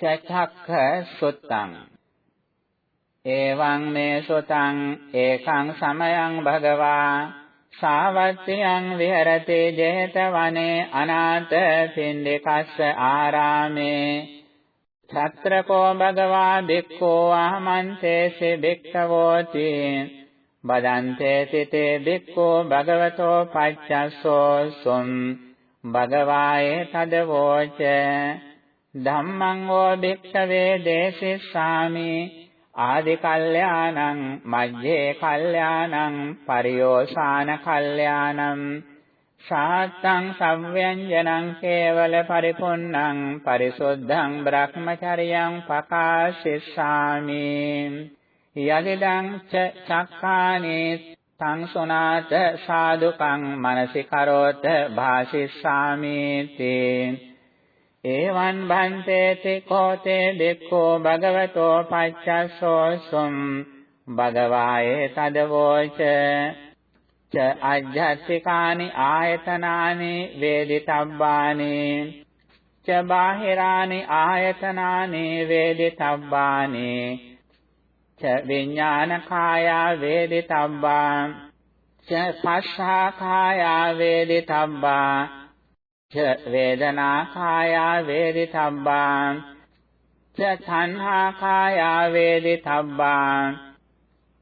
චක්ඛ සුත්තං। එවං මේ සුතං ඒකං සමයං භගවා। සාවත්තියං විහෙරති 제තවනේ අනාථ පින්ඩිකස්ස ආරාමේ। ඡත්‍රකෝ භගවා බික්ඛෝ අහමන්තේසි බික්ඛවෝති බදන්තේ සිතේ බික්ඛෝ භගවතෝ පච්චස්සෝ සුම්। භගවායේ තදවෝච ධම්මං වෝ භික්ඛවේ දේසිස්සාමි. ආදි කල්යාණං මජ්ජේ කල්යාණං පරියෝසాన කල්යාණං. සාත්තං සම්ව්‍යංජනං කේවල පරිපුන්නං පරිසුද්ධං බ්‍රහ්මචර්යං පකාශිස්සාමි. යදිදං ච චක්ඛානේ සංසුනාත සාදුකං මනසිකරෝත භාසිස්සාමි තේ. එවං භන්තේති කෝතේ දෙක්ඛෝ භගවතෝ පච්චස්සෝ සුම් භගවායේ තදවෝච ච අජ්ජත්තිකානි ආයතනානි වේදිතබ්බානි ච බාහිරානි ආයතනානි වේදිතබ්බානි ච විඥානකායා වේදිතබ්බා ච පස්සාකායා වේදිතබ්බා ච වේදනාකායා වේදිතබ්බා ච තණ්හාකායා වේදිතබ්බා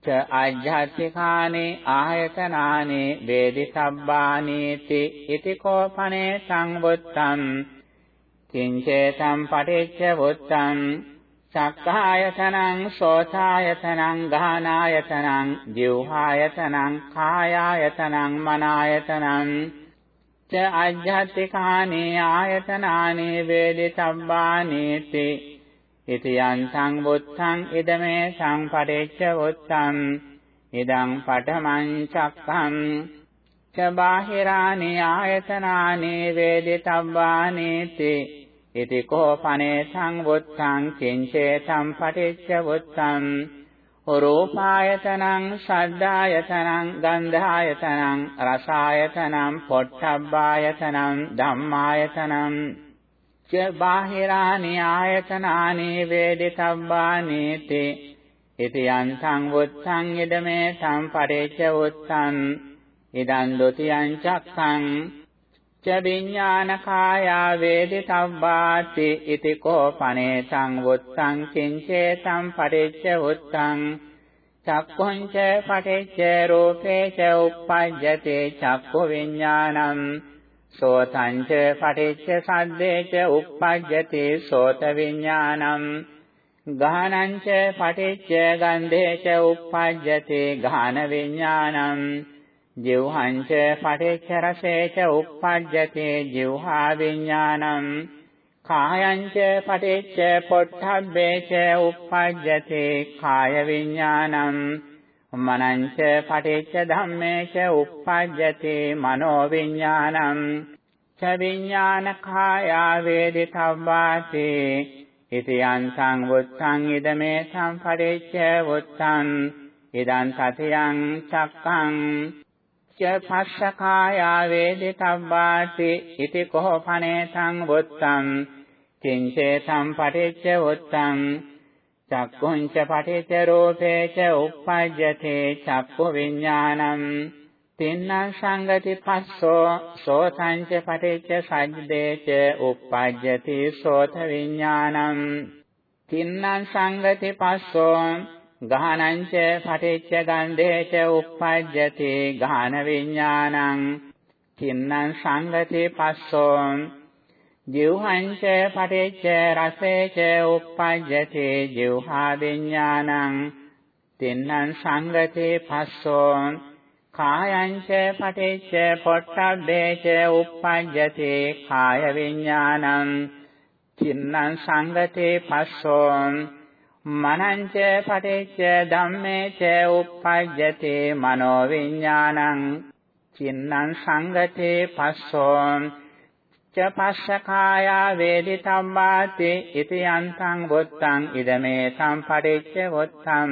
ච ආජ්ජාතිකානේ ආයතනානේ වේදිතබ්බානීති ඉති කෝපනේ සංවුත්තං කිංචේතං පටිච්ච වුත්තං චක්ඛායතනං සෝතායතනං ගානායතනං ජීවහායතනං කායායතනං මනායතනං ච ආජ්ජාතිකානේ ආයතනානේ වේදිතබ්බානීති ඉති යන්තං වුත්තං ඉදමේ සංපටිච්ච වුත්තං ඉදං පඨමං චක්ඛං. ච බාහිරානි ආයතනානි වේදිතබ්බානීති ඉති කෝපනේ සංවුත්තං කිංචේ සංපටිච්ච වුත්තං රූපායතනං ශද්ධායතනං ගන්ධායතනං රසායතනං පොට්ටබ්බායතනං ධම්මායතනං. ච බාහිරානි ආයතනානි වේදිතබ්බානි තේ. ඉති යන්තං වුත්තං ඉදමේ සම්පරේච වුත්තං. ඉදං ဒ ුතියං චක්ඛං ච විඥානකායා වේදිතබ්බාති ඉති කෝපනේ සංවුත්තං කිංචේ සම්පරේච වුත්තං චක්ඛුං ච පටිච්ච රූපේ ච උප්පජ්ජති චක්ඛු විඥානං සෝතං ච පටිච්ච සද්දේ ච uppajjati සෝත විඥානං ගානං ච පටිච්ච ගන්ධේ ච uppajjati ගාන විඥානං ජීවහං ච පටිච්ච රසේ ච uppajjati ජීවහා විඥානං කායං ච පටිච්ච පොට්ඨබ්බේ ච uppajjati කාය විඥානං මනංච පටිච්ච ධම්මේච uppajjati මනෝ විඥානං ච විඥානකායා වේදිතබ්බාති ඉති යන්තං වුත්තං ඉදමේ සම්පරිච්ඡ වුත්තං ඉදං සතියං චක්ඛං ච පස්සකායා වේදිතබ්බාති ඉති කොහොපනේ සං වුත්තං කිංචේ සම්පරිච්ඡ වුත්තං චක්කුංච පටිච්ච රූපේච uppajjate චක්කු විඥානං තින්නං සංගති පස්සෝ සෝතංච පටිච්ච සද්දේච uppajjati සෝත විඥානං තින්නං සංගති පස්සෝ ගානංච පටිච්ච ගන්ධේච uppajjati ගාන විඥානං තින්නං සංගති පස්සෝ ජීවහංච පටිච්ච රසේච uppajjati ජීවහා විඥානං තින්නං සංගතේ පස්සෝ කායංච පටිච්ච පොට්ටබ්බේච uppajjati කාය විඥානං තින්නං සංගතේ පස්සෝ මනංච පටිච්ච ධම්මේච uppajjati මනෝ විඥානං තින්නං සංගතේ පස්සෝ ච පස්සකායා වේදිතම්මාති ඉති යන්තං වොත්තං ඉදමේ සම්පටිච්ච වොත්තං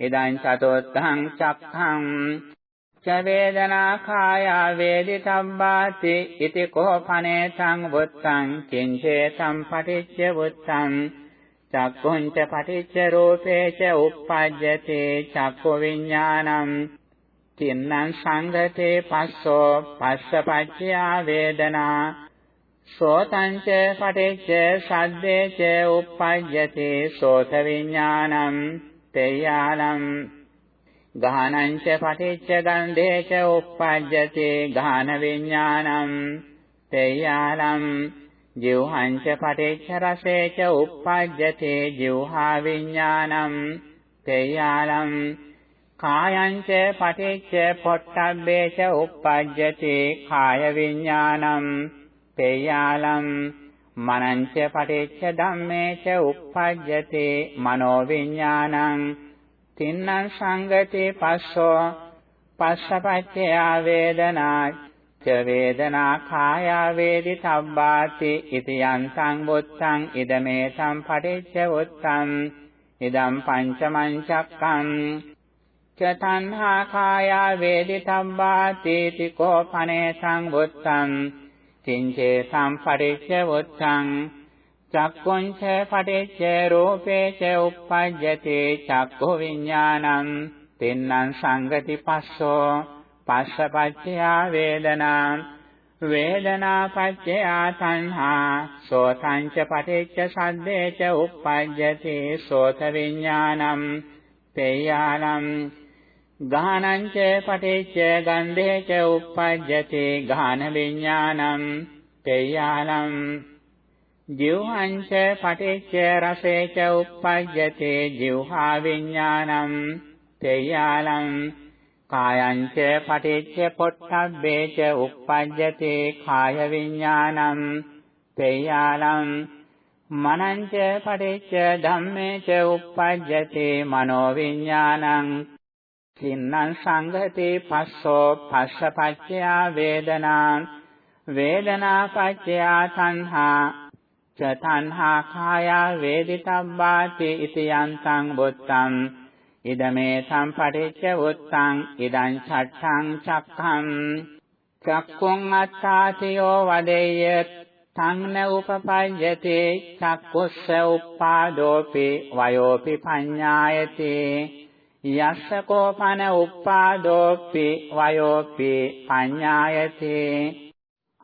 ඉදං චතොත්තං චක්ඛං ච වේදනා කාය වේදිතබ්බාති ඉති කෝපනේ සංවුත්තං කිංචේ සම්පටිච්ච වුත්තං චක්කුංච පටිච්ච රූපේච uppajjati චක්ඛු විඥානං තින්නං සංගතේ පස්සෝ පස්සපච්චයා වේදනා සෝතං ච පටිච්ච සද්දේ ච uppajjati සෝත විඥානං තේයාලං ගානං ච පටිච්ච ගන්ධේ ච uppajjati ගාන විඥානං තේයාලං ජීවහං ච පටිච්ච රසේ ච uppajjati ජීවහා විඥානං තේයාලං කායං ච පටිච්ච පොට්ටබ්බේ ච uppajjati කාය විඥානං තේයාලං මනංච පටිච්ච ධම්මේ ච uppajjati මනෝ විඥානං තින්නං සංගති පස්සෝ පස්සපච්චය වේදනා ච වේදනා කාය වේදිතබ්බාති ඉති යන්තං වොත්තං ඉදමේ සම්පටිච්ච වොත්තං ඉදම් පංචමං චක්කං ච තණ්හා කාය වේදිතබ්බාති තිකෝ පනේ සංවොත්තං කිංචේ සම්පටිච්ච වොත්තං චක්කුංච පටිච්ච රූපේච uppajjati චක්ඛු විඥානං තින්නං සංගති පස්සෝ පස්සපච්චයා වේදනා වේදනා පච්චයා සංහා සෝතංච පටිච්ච සද්දේච uppajjati සෝත විඥානං තේයාලං ගානං ච පටිච්ච ගන්ධේච uppajjati ගාන විඥානං තේයාලං ජීවං ච පටිච්ච රසේච uppajjati ජීවහා විඥානං තේයාලං කායං ච පටිච්ච පොට්ටබ්බේ ච uppajjati කාය විඥානං තේයාලං මනං ච පටිච්ච ධම්මේ ච uppajjati මනෝ විඥානං කින්නං සංගති පස්සෝ පස්සපච්චයා වේදනා වේදනා පච්චයා සංහා ච තණ්හා කාය වේදිතබ්බාති ඉති යන්තං බුත්තං ඉදමේ සම්පටිච්ච උත්තං ඉදං චට්ඨං චක්ඛං චක්ඛුං අත්තාතියෝ වදෙය්‍ය තංන උපපඤ්ඤති චක්ඛුස්ස උප්පාදෝපි වයෝපි පඤ්ඤායති යස්ස කෝපන උප්පාදෝපි වයෝපි පඤ්ඤායති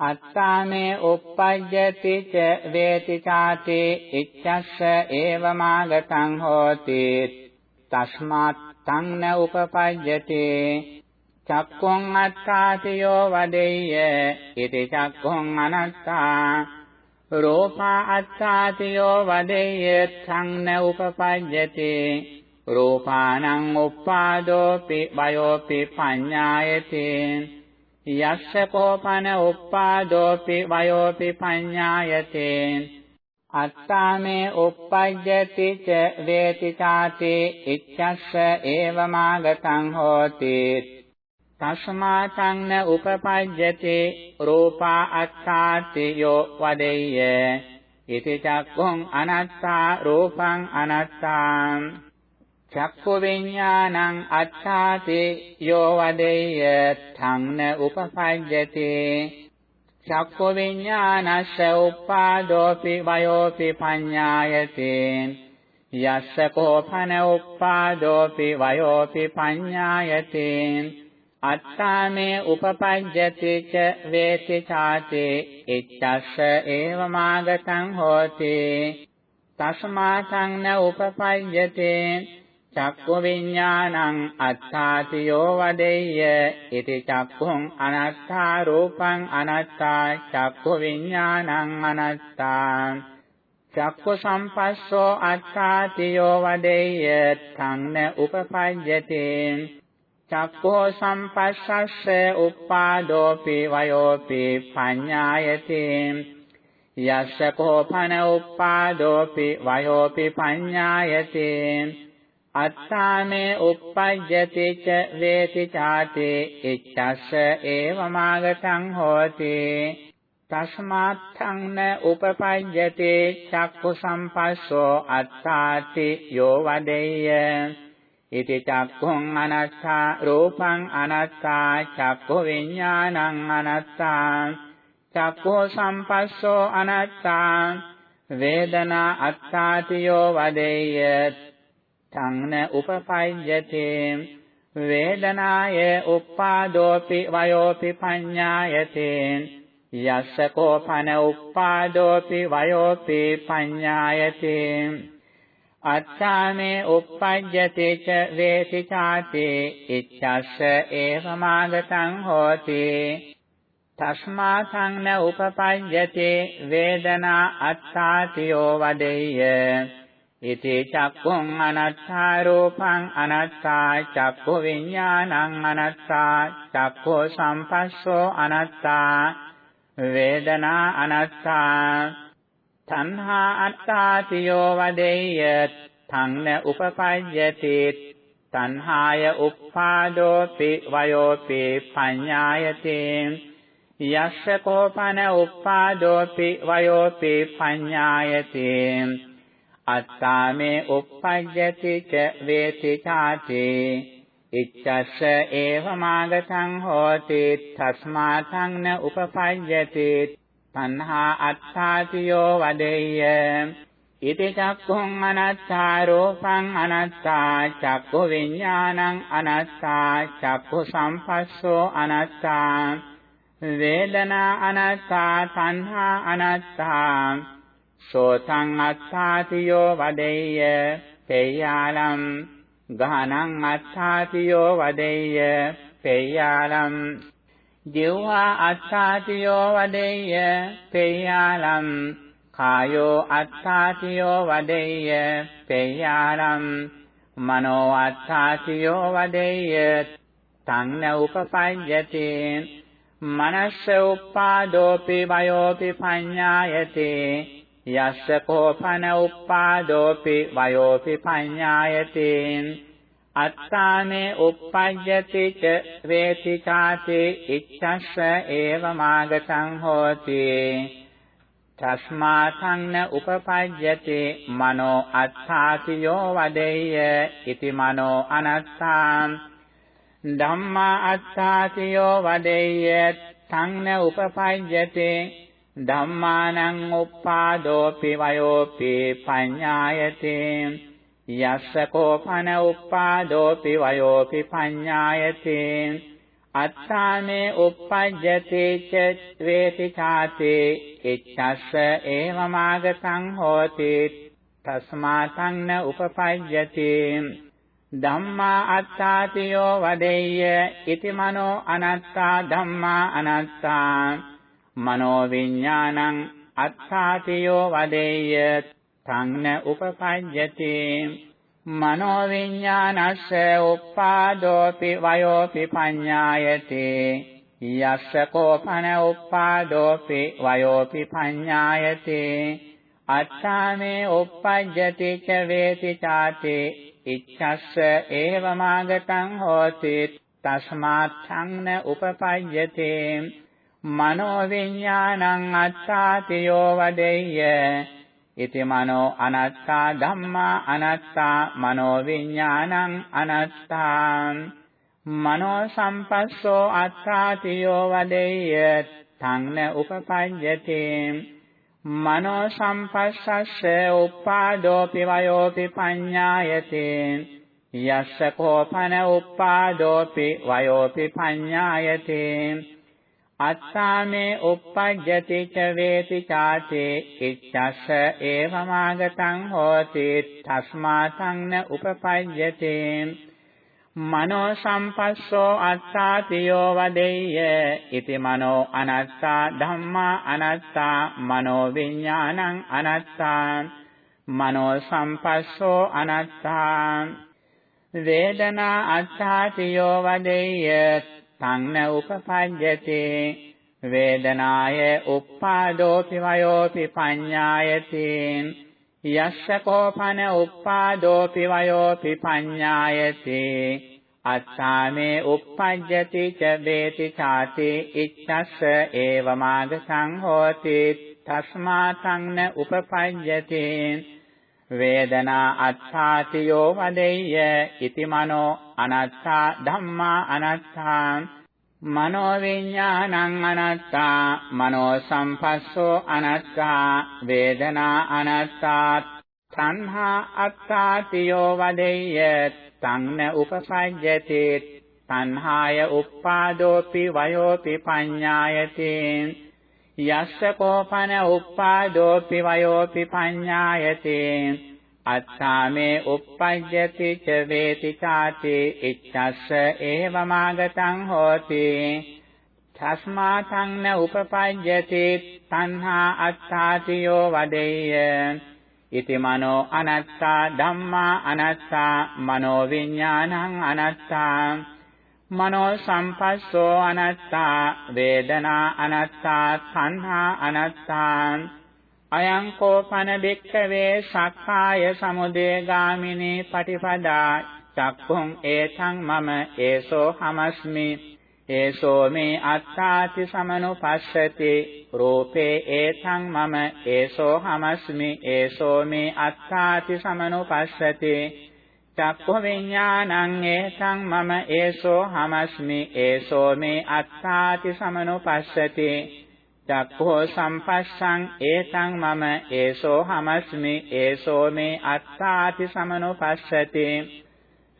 අත්තාමේ uppajjati ච වේති ചാති ඉච්ඡස්ස ඒවමාගතං හෝති තස්මාත් තං න උපපජ්ජති චක්ඛුං අත්තාතියෝ වදෙය්‍ය ඉති චක්ඛුං අනත්තා රූපා අත්තාතියෝ වදෙය්‍ය තං න උපපජ්ජති රූපානං උප්පාදෝපි වයෝපි පඤ්ඤායති යස්ස කෝපන උප්පාදෝපි වයෝපි පඤ්ඤායති අත්තාමේ uppajjati ච වේති ചാති ඉච්ඡස්ස ඒවමාගතං හෝති තස්මාතං න උපපජ්ජති රූපා අත්තාති යෝ වදෙය්‍ය ඉති චක්ඛුං අනත්තා රූපං අනත්තා චක්ඛු විඥානං අත්තාති යෝ වදෙය්‍ය ඨං න උපපජ්ජති චක්ඛු විඥානස්ස උප්පාදෝපි වයෝපි පඤ්ඤායති යස්ස කෝපන උප්පාදෝපි වයෝපි පඤ්ඤායති අත්තාමේ උපපජ්ජති ච වේති ചാති ඉච්ඡස්ස ඒවමාගතං හෝති තස්මාතං න උපපජ්ජති චක්ඛු විඥානං අත්තාති යෝ වදෙය්‍ය ඉති චක්ඛුං අනත්තා රූපං අනත්තා චක්ඛු විඥානං අනත්තා චක්ඛු සම්පස්සෝ අත්තාති යෝ වදෙය්‍ය තංන උපපජ්ජති චක්ඛෝ සම්පස්සස්ස උප්පාදෝපි වයෝපි පඤ්ඤායති යස්ස කෝපන උප්පාදෝපි වයෝපි පඤ්ඤායති අත්තාමේ uppajjati ච වේති ചാති ඉච්ඡස්ස ඒවමාගතං හෝති තස්මාත්තං න උපපජ්ජති චක්ඛු සම්පස්සෝ අත්තාති යෝ වදෙය්‍ය ඉති චක්ඛුං අනත්තා රූපං අනත්තා චක්ඛු විඥානං අනත්තා චක්ඛෝ සම්පස්සෝ අනත්තා වේදනා අත්තාතියෝ වදෙය්‍ය තංන උපපඤ්ඤති වේදනාය උප්පාදෝපි වයෝපි පඤ්ඤායති යස්ස කෝපන උප්පාදෝපි වයෝපි පඤ්ඤායති අත්තාමේ uppajjati ච වේති ചാති ඉච්ඡස්ස ඒවමාගතං හෝති තස්මා සංන උපපඤ්ඤති වේදනා අත්තාතියෝ වදෙය්‍ය ඉති චක්ඛුං අනත්තා රූපං අනත්තා චක්ඛු විඥානං අනත්තා චක්ඛු සම්පස්සෝ අනත්තා වේදනා අනත්තා තණ්හා අත්තාතියෝ වදෙය්‍ය තංන උපපජ්ජති තණ්හාය උප්පාදෝපි වයෝපි පඤ්ඤායති යස්ස කෝපන උප්පාදෝපි වයෝපි පඤ්ඤායති අත්තාමේ උප්පජ්ජති ච වේති ചാති ඉච්ඡස්ස ඒවමාගතං හෝති තස්මා සංන උපපජ්ජති තණ්හා අත්ථාතියෝ වදෙය්‍ය. ඉති චක්ඛුං අනත්තා රූපං අනත්තා චක්ඛු විඥානං අනත්තා චක්ඛු සම්පස්සෝ අනත්තා. වේදනා අනත්තා තණ්හා අනත්තා. සෝතං අත්ථාතියෝ වදෙය්‍ය පේයාලම් ගහනං අත්ථාතියෝ වදෙය්‍ය පේයාලම් ජීවා අත්තාතියෝ වදෙය්‍ය පේයාලම් කායෝ අත්තාතියෝ වදෙය්‍ය පේයාලම් මනෝ අත්තාතියෝ වදෙය්‍ය තංන උපපඤ්ඤති මනස්ස උප්පාදෝපි වයෝපි පඤ්ඤායති යස්ස කෝපන උප්පාදෝපි වයෝපි පඤ්ඤායති අත්තානේ uppajjati ච වේති චාති ඉච්ඡස්ස ඒව මාගතං හෝති තස්මා සංන උපපජ්ජති මනෝ අත්ථාතියෝ වදෙය්‍ය ඉති මනෝ අනත්තා ධම්මා අත්ථාතියෝ වදෙය්‍ය සංන උපපජ්ජති ධම්මානං උප්පාදෝපි වයෝපි පඤ්ඤායති යස්ස කෝපන උප්පාදෝපි වයෝපි පඤ්ඤායති අත්තානේ uppajjati ච වේති ചാති ඉච්ඡස්ස ඒවමාගතං හෝති තස්මාතං න උපපජ්ජති ධම්මා අත්තාතියෝ වදෙය්‍ය ඉති මනෝ අනත්තා ධම්මා අනත්තා මනෝ විඥානං අත්තාතියෝ වදෙය්‍ය සංන උපපඤ්ඤති මනෝ විඥානස්ස උප්පාදෝපි වයෝපි පඤ්ඤායති යස්ස කෝපන උප්පාදෝපි වයෝපි පඤ්ඤායති අත්තාමේ උප්පජ්ජති ච වේති ചാති ඉච්ඡස්ස ඒවමාගතං හෝති තස්මාත් සංන උපපඤ්ඤති මනෝ විඥානං අත්තාතියෝ වදෙය්‍ය. ඉති මනෝ අනත්තා ධම්මා අනත්තා මනෝ විඥානං අනත්තා මනෝ සම්පස්සෝ අත්තාතියෝ වදෙය්‍ය තංන උපපඤ්ඤති මනෝ සම්පස්සස්ස උප්පාදෝපි වයෝපි පඤ්ඤායති යස්ස කෝපන උප්පාදෝපි වයෝපි පඤ්ඤායති අත්තාමේ uppajjati ච වේති ചാති ඉච්ඡස්ස ඒවමාගතං හෝති තස්මාතං න උපපජ්ජති මනෝ සම්පස්සෝ අත්තාතියෝ වදෙය්‍ය ඉති මනෝ අනත්තා ධම්මා අනත්තා මනෝ විඥානං අනත්තා මනෝ සම්පස්සෝ අනත්තා වේදනා අත්තාතියෝ වදෙය්‍ය සංන උපපජ්ජති වේදනාය උප්පාදෝපි වයෝපි පඤ්ඤායති යස්ස කෝපන උප්පාදෝපි වයෝපි පඤ්ඤායති අත්තාමේ උප්පජ්ජති ච වේති ചാති ඉච්ඡස්ස ඒවමාග සංහෝති තස්මා සංන උපපජ්ජති වේදනා අත්ථාති යෝ වදෙය්‍ය ඉති මනෝ අනත්තා ධම්මා අනත්තා මනෝ විඥානං අනත්තා මනෝ සම්පස්සෝ අනත්තා වේදනා අනත්තා තණ්හා අත්තාති යෝ වදෙය්‍ය තන්න උපසජ්ජති තණ්හාය උප්පාදෝපි වයෝපි පඤ්ඤායති යස්ස කෝපන උප්පාදෝපි වයෝපි පඤ්ඤායති. අත්තාමේ uppajjati ච වේති ചാති ඉච්ඡස්ස ඒවමාගතං හෝති. තස්මාතං න උපපජ්ජති තණ්හා අත්තාති යෝ වදෙය්‍ය. ඉති මනෝ අනත්තා ධම්මා අනත්තා මනෝ විඥානං අනත්තා. මනෝ සම්පස්සෝ අනත්තා වේදනා අනත්තා සංහා අනත්තා. අයං කෝපන බික්කවේ සක්කාය සමුදය ගාමිනී පටිපදා. චක්ඛුං ඒතං මම ඒසෝ හමස්මි. ඒසෝ මේ අත්තාති සමනුපස්සති. රූපේ ඒතං මම ඒසෝ හමස්මි. ඒසෝ මේ අත්තාති සමනුපස්සති. චක්ඛු විඥානං ඒතං මම ඒසෝ හමස්මි ඒසෝ මේ අත්තාති සමනුපස්සති. චක්ඛෝ සම්පස්සං ඒතං මම ඒසෝ හමස්මි ඒසෝ මේ අත්තාති සමනුපස්සති.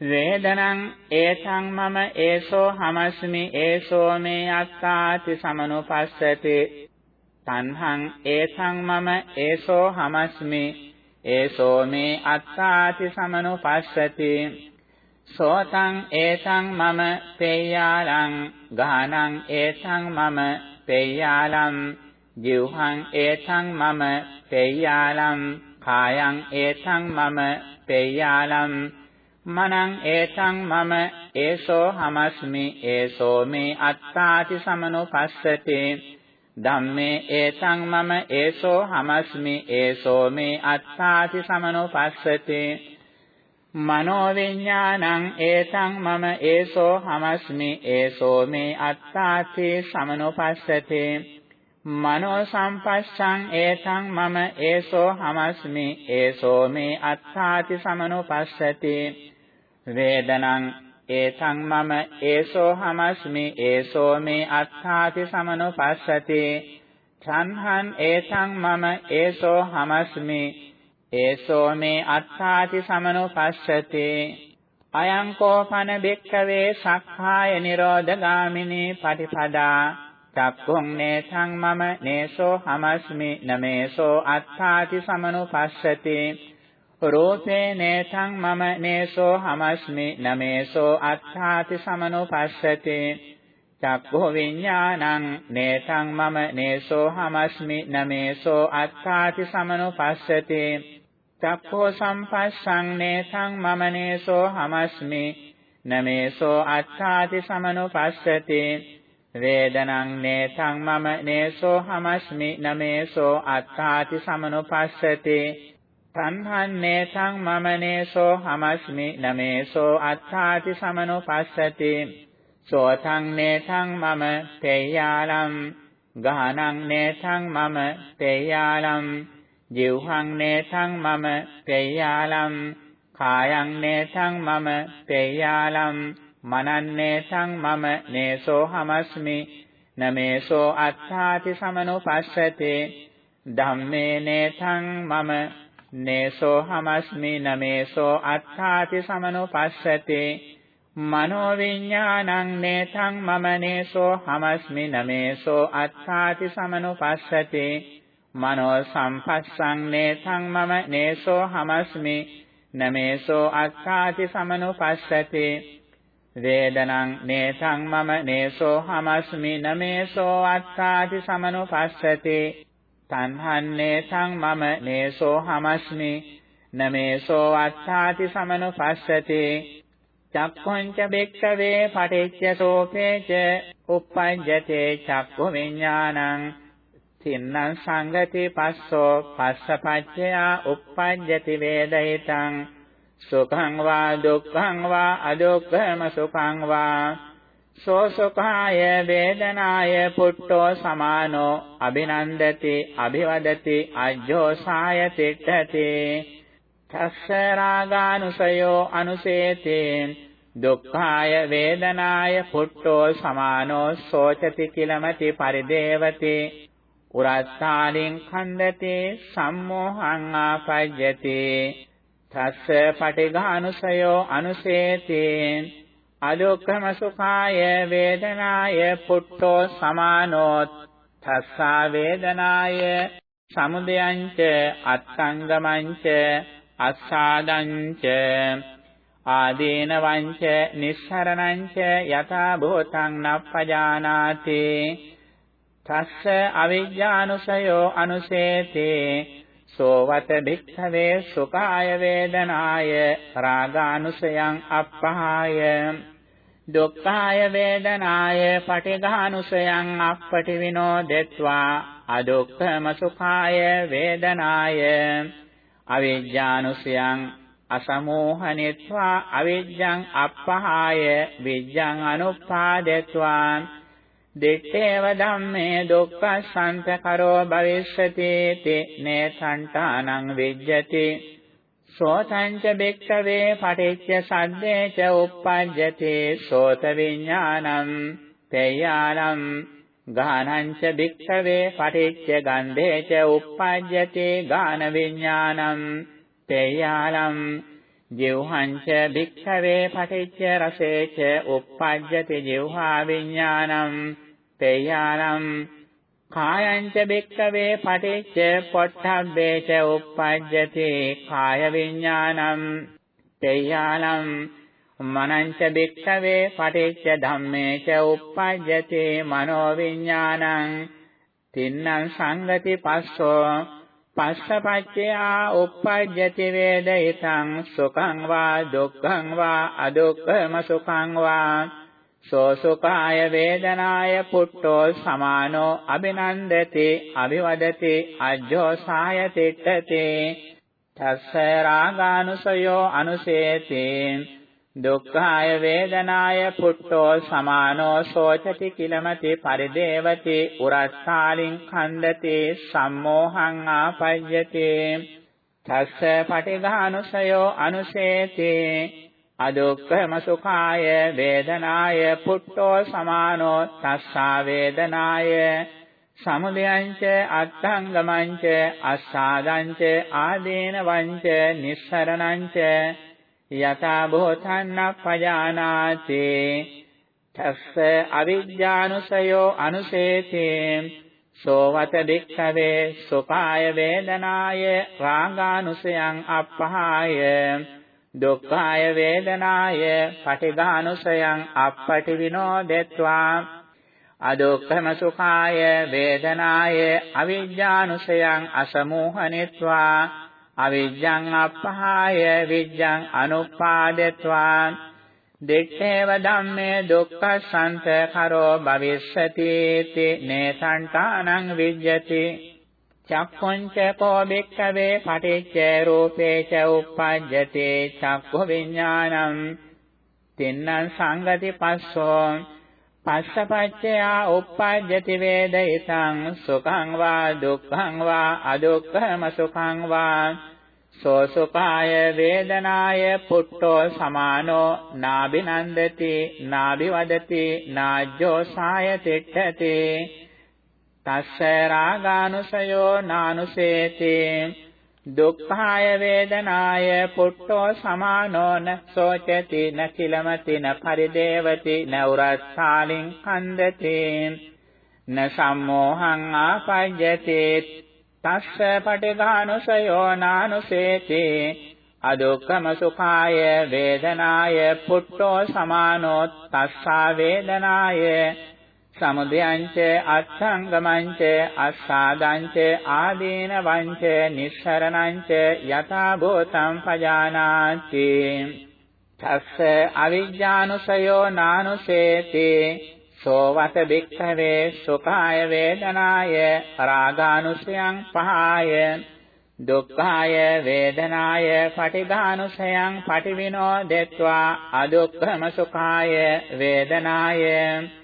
වේදනං ඒතං මම ඒසෝ හමස්මි ඒසෝ මේ අත්තාති සමනුපස්සති. තණ්හං ඒතං මම ඒසෝ හමස්මි ඒසෝ මේ අත්තාති සමනුපස්සති. සෝතං ඒතං මම පේයාලං ගානං ඒතං මම පේයාලම් ජීවහං ඒතං මම පේයාලම් කායං ඒතං මම පේයාලම් මනං ඒතං මම ඒසෝ හමස්මි ඒසෝ මේ අත්තාති සමනුපස්සති. ධම්මේ ඒතං මම ඒසෝ හමස්මි ඒසෝ මේ අත්තාති සමනුපස්සති. මනෝ විඥානං ඒතං මම ඒසෝ හමස්මි ඒසෝ මේ අත්තාති සමනුපස්සති. මනෝ සම්පස්සං ඒතං මම ඒසෝ හමස්මි ඒසෝ මේ අත්තාති සමනුපස්සති. වේදනං ඒතං මම ඒසෝ හමස්මි ඒසෝ මේ අත්ථාති සමනුපස්සති සංහං ඒතං මම ඒසෝ හමස්මි ඒසෝ මේ අත්ථාති සමනුපස්සති අයං කෝපන බික්කවේ සක්ඛාය නිරෝධගාමිනී පටිපදා චක්ඛුං නේතං මම නේසෝ හමස්මි නමේසෝ අත්ථාති සමනුපස්සති රූපේ නේතං මම නේසෝ හමස්මි නමේසෝ අත්ථාති සමනුපස්සති චක්ඛු විඥානං නේතං මම නේසෝ හමස්මි නමේසෝ අත්ථාති සමනුපස්සති චක්ඛෝ සම්පස්සං නේතං මම නේසෝ හමස්මි නමේසෝ අත්ථාති සමනුපස්සති වේදනං නේතං මම නේසෝ හමස්මි නමේසෝ අත්ථාති සමනුපස්සති සංහන්නේ සං මමනේසෝ හමස්මි නමේසෝ අත්ථාති සමනුපස්සති සෝතං නේතං මම තේයාලම් ගානං නේතං මම තේයාලම් ජීවහං නේතං මම තේයාලම් කායං නේතං මම තේයාලම් මනං නේතං මම නේසෝ හමස්මි නමේසෝ අත්ථාති සමනුපස්සති ධම්මේ නේතං මම නේසෝ හමස්මි නමේසෝ අත්ථාති සමනුපස්සති මනෝ විඥානං නේතං මම නේසෝ හමස්මි නමේසෝ අත්ථාති සමනුපස්සති මනෝ සම්පස්සං නේතං මම නේසෝ හමස්මි නමේසෝ අත්ථාති සමනුපස්සති වේදනං නේතං මම නේසෝ හමස්මි නමේසෝ අත්ථාති සමනුපස්සති තණ්හන්නේ සං මම නේසෝ හමස්මි නමේසෝ අත්ථාති සමනුපස්සති. චක්ඛොංච බෙක්කවේ පටිච්ච සෝපේච uppajjate චක්ඛු විඥානං. තින්නං සංගති පස්සෝ පස්සපච්චයා uppajjati වේදිතං සුඛං වා දුක්ඛං වා අදුක්ඛම සුඛං වා. සෝසුඛාය වේදනාය පුට්ටෝ සමානෝ අභිනන්දති අභිවදති අජ්ජෝසාය තිට්ඨති. තස්ස රාගානුසයෝ අනුසේතේ. දුක්ඛාය වේදනාය පුට්ඨෝ සමානෝ සෝචති කිලමති පරිදේවති. උරස්සාලින් khndati සම්මෝහං ආපජ්ජති. තස්ස පටිඝානුසයෝ අනුසේති. අදුක්ඛම සුඛාය වේදනාය පුට්ඨෝ සමානෝ තස්සා වේදනාය සමුදයංච අත්ංගමංච අස්සාදංච ආදීන වංච නිස්සරණංච යථා භූතං නප්පජානාති තස්ස අවිජ්ජානුසයෝ අනුසේතේ සෝවත භික්ඛවේ සුඛාය වේදනාය රාගානුසයං අප්පහාය දුක්ඛාය වේදනාය පටිඝානුසයං අප්පටි විනෝදෙත්වා අදුක්ඛම සුඛාය වේදනාය අවිජ්ජානුසයං අසමෝහනෙත්වා අවිජ්ජං අප්පහාය විජ්ජං අනුප්පාදෙත්වා දිත්තේව ධම්මේ දුක්ඛසන්ත කරෝ භවිෂ්‍යති තේ නේසංඨානං විජ්ජති. සෝතංච බෙක්කවේ පටිච්ච සද්දේච උප්පජ්ජති. සෝත විඥානං තේයාලම් ගානංච බික්ඛවේ පටිච්ච ගන්ධේච උප්පජ්ජති. ගාන විඥානං තේයාලම් ජීවහංච භික්ඛවේ පටිච්ච රසේච uppajjati ජීවහා විඥානං තේයාලම් කායංච භික්ඛවේ පටිච්ච පොට්ඨබ්බේච uppajjati කාය විඥානං තේයාලම් මනංච භික්ඛවේ පටිච්ච ධම්මේච uppajjati මනෝ විඥානං තින්නම් සංගති පස්සෝ පස්සපච්චයා uppajjati වේදිතං සුඛං වා දුක්ඛං වා අදුක්ඛම සුඛං වා සෝ සුඛාය වේදනාය පුට්ඨෝ සමානෝ අබිනන්දති අවිවදති අජ්ජෝසාය තිට්ඨති තස්ස රාගානුසයෝ අනුසේති. දුක්ඛාය වේදනාය පුට්ඨෝ සමානෝ සෝචති කිලමති පරිදේවති උරස්සාලින් ඛණ්ඩති සම්මෝහං ආපජ්ජති. තස්ස පටිඝානුසයෝ අනුසේති. අදුක්ඛම සුඛාය වේදනාය පුට්ඨෝ සමානෝ තස්සා වේදනාය. සමුදයංච අත්ථංගමංච අස්සාදංච ආදීන වංච නිස්සරණංච. යතා භෝතන්න පජානාති. තස්ස අවිජ්ජානුසයෝ අනුසේතේ. සෝවත දික්ඛවේ සුඛාය වේදනාය රාගානුසයං අප්පහාය. දුක්ඛාය වේදනාය පටිඝානුසයං අප්පටි විනෝදෙත්වා. අදුක්ඛම සුඛාය වේදනාය අවිජ්ජානුසයං අසමෝහනෙත්වා. අවිජ්ජං අපහාය විජ්ජං අනුපාදෙත්වා. දිත්තේව ධම්මේ දුක්ඛසන්ත කරෝ භවිස්සති ති නේසංඨානං විජ්ජති. චක්ඛොංච කෝ බික්ඛවේ පටිච්ච රූපේ ච උප්පජ්ජති චක්ඛු විඥානං තින්නං සංගති පස්සෝ පස්සපච්චයා උප්පජ්ජති වේදිතං සුඛං වා දුක්ඛං වා අදුක්ඛම සුඛං වා සෝ සුඛාය වේදනාය පුට්ඨෝ සමානෝ නාබිනන්දති නාබිවදති නාජ්ජෝ සාය තිට්ඨති තස්ස රාගානුසයෝ නානුසේති. දුක්ඛාය වේදනාය පුට්ඨෝ සමානෝ න සෝචති න කිලමති න පරිදේවති න උරස්සාලින් කන්දති. න සම්මෝහං ආපජ්ජති. තස්ස පටිඝානුසයෝ නානුසේති. අදුක්ඛම සුඛාය වේදනාය පුට්ඨෝ සමානෝ තස්සා වේදනාය. සමුදයංච අත්ංගමංච අස්සාදංච ආදීන වංච නිස්සරණංච යථා භූතං පජානාති. තස්ස අවිජ්ජානුසයෝ නානුසේති. සෝවත භික්ඛවේ සුඛාය වේදනාය රාගානුසයං පහාය. දුක්ඛාය වේදනාය පටිඝානුසයං පටිවිනෝ දෙත්වා අදුක්ඛම සුඛාය වේදනාය.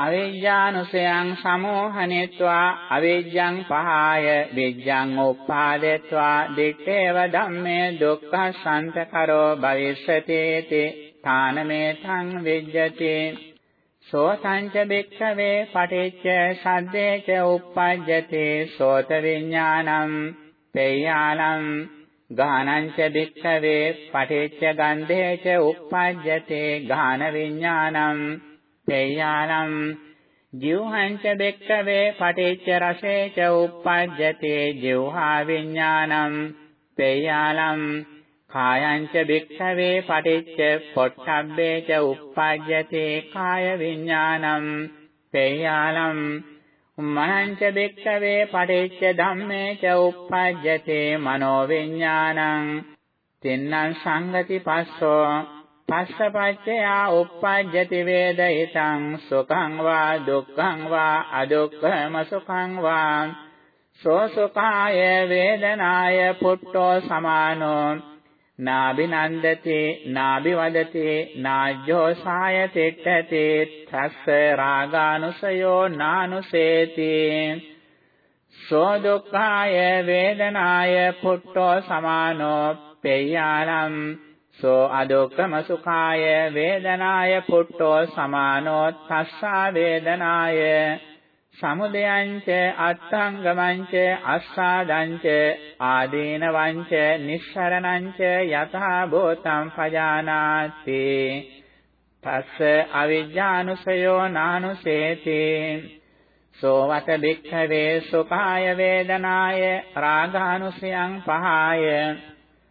අවිජ්ජානුසයං සමෝහනෙත්වා අවිජ්ජං පහාය විජ්ජං උප්පාදෙත්වා දිත්තේව ධම්මේ දුක්ඛසන්ත කරෝ භවිෂ්‍යති තානමේතං විජ්ජති. සෝතංච බික්ඛවේ පටිච්ච සද්දේච උප්පජ්ජති සෝත විඥානං පේයාලං ගානංච බික්ඛවේ පටිච්ච ගන්ධේච උප්පජ්ජති ගාන විඥානං පේයාලං ජීවහංච බෙක්කවේ පටිච්ච රසේච උප්පජ්ජති ජීවහා විඥානං පේයාලං කායංච බික්ඛවේ පටිච්ච පොට්ටබ්බේච උප්පජ්ජති කාය විඥානං පේයාලං මනංච බික්ඛවේ පටිච්ච ධම්මේච උප්පජ්ජති මනෝ විඥානං තින්නම් සංගති පස්සෝ පස්සපච්චයා uppajjati වේදිතං සුඛං වා දුක්ඛං වා අදුක්ඛම සුඛං වා සෝ සුඛාය වේදනාය පුට්ඨෝ සමානෝ නාබිනන්දති නාබිවදති නාජ්ජෝ සාය තිට්ඨති තස්ස රාගානුසයෝ නානුසේති සෝ දුක්ඛාය වේදනාය පුට්ඨෝ සමානෝ පේයාලම් සෝ අදුක්ඛම සුඛාය වේදනාය පුට්ඨෝ සමානෝ තස්සා වේදනාය සමුදයංච අත්ංගමංච අස්සාදංච ආදීනවංච නිස්සරණංච යතහා භූතං පජානාති තස්ස අවිජ්ජානුසයෝ නානුසේති සෝවත භික්ඛවේ සුඛාය වේදනාය රාගානුසයං පහාය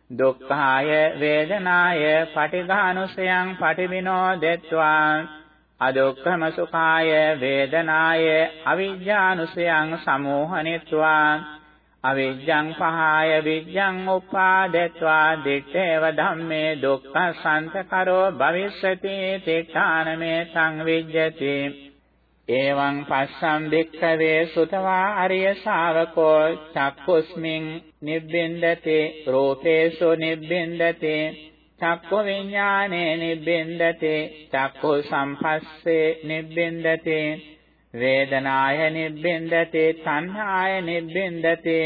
දුක්ඛාය වේදනාය පටිඝානුසයං පටිවිනෝදෙත්වා අදුක්ඛම සුඛාය වේදනාය අවිජ්ජානුසයං සමෝහනෙත්වා අවිජ්ජං පහාය විජ්ජං උපාදෙත්වා දිත්තේව ධම්මේ දුක්ඛ සන්තකරෝ භවිස්සති තිඨානමේ සංවිජ්ජති එවං පස්සම් භික්ඛවේ සුතවා අරිය ශාවකෝ චක්කුස්මින් නිබ්බින්දති රූපේසු නිබ්බින්දති චක්ඛු විඥානේ නිබ්බින්දති චක්ඛු සම්පස්සේ නිබ්බින්දති වේදනාය නිබ්බින්දති සංහාය නිබ්බින්දති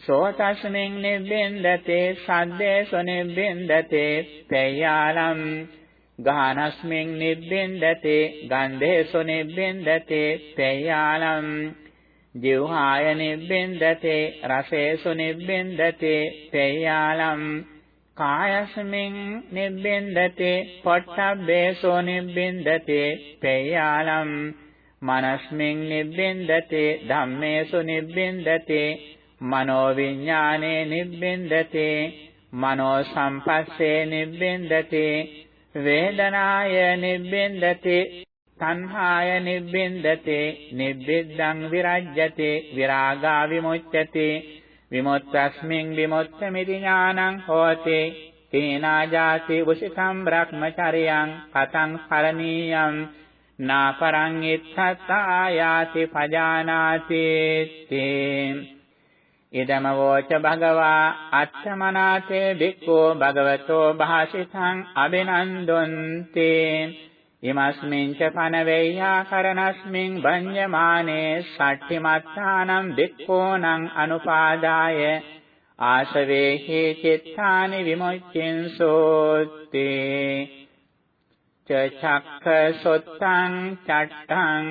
සෝතස්මින් නිබ්බින්දති සද්දේසු නිබ්බින්දති පේයාලම් ගානස්මින් නිබ්බෙන්දති ගන්ධේසු නිබ්බෙන්දති පේයාලම් ජීවහාය නිබ්බෙන්දති රසේසු නිබ්බෙන්දති පේයාලම් කායස්මින් නිබ්බෙන්දති පොට්ටබ්බේසු නිබ්බෙන්දති පේයාලම් මනස්මින් නිබ්බෙන්දති ධම්මේසු නිබ්බෙන්දති මනෝ විඥානේ නිබ්බෙන්දති මනෝ සම්පස්සේ නිබ්බෙන්දති වේදනාය නිබ්බෙන්දති තණ්හාය නිබ්බෙන්දති නිබ්බිද්දං විරජ්‍යති විරාගා විමුච්ඡති විමුක්තස්මින් විමුක්තමිති ඥානං හෝති කේනාජාති උසිතම් බ්‍රහ්මචරියං කතං කරණීයං නාපරං ඉත්තත්තායාති පජානාති තේ. ඉදම වෝච භගවා අත්තමනාතේ බික්ඛෝ භගවතෝ භාසිතං අබිනන්දුන්ති ඉමස්මින් ච පන වේයා කරනස්මින් බඤ්ඤමානේ සට්ඨිමත්තානම් බික්ඛෝනං අනුපාදාය ආශවේහි චිත්තානි විමුච්ඡින්සෝති ච චක්ඛ සොත්තං චට්ඨං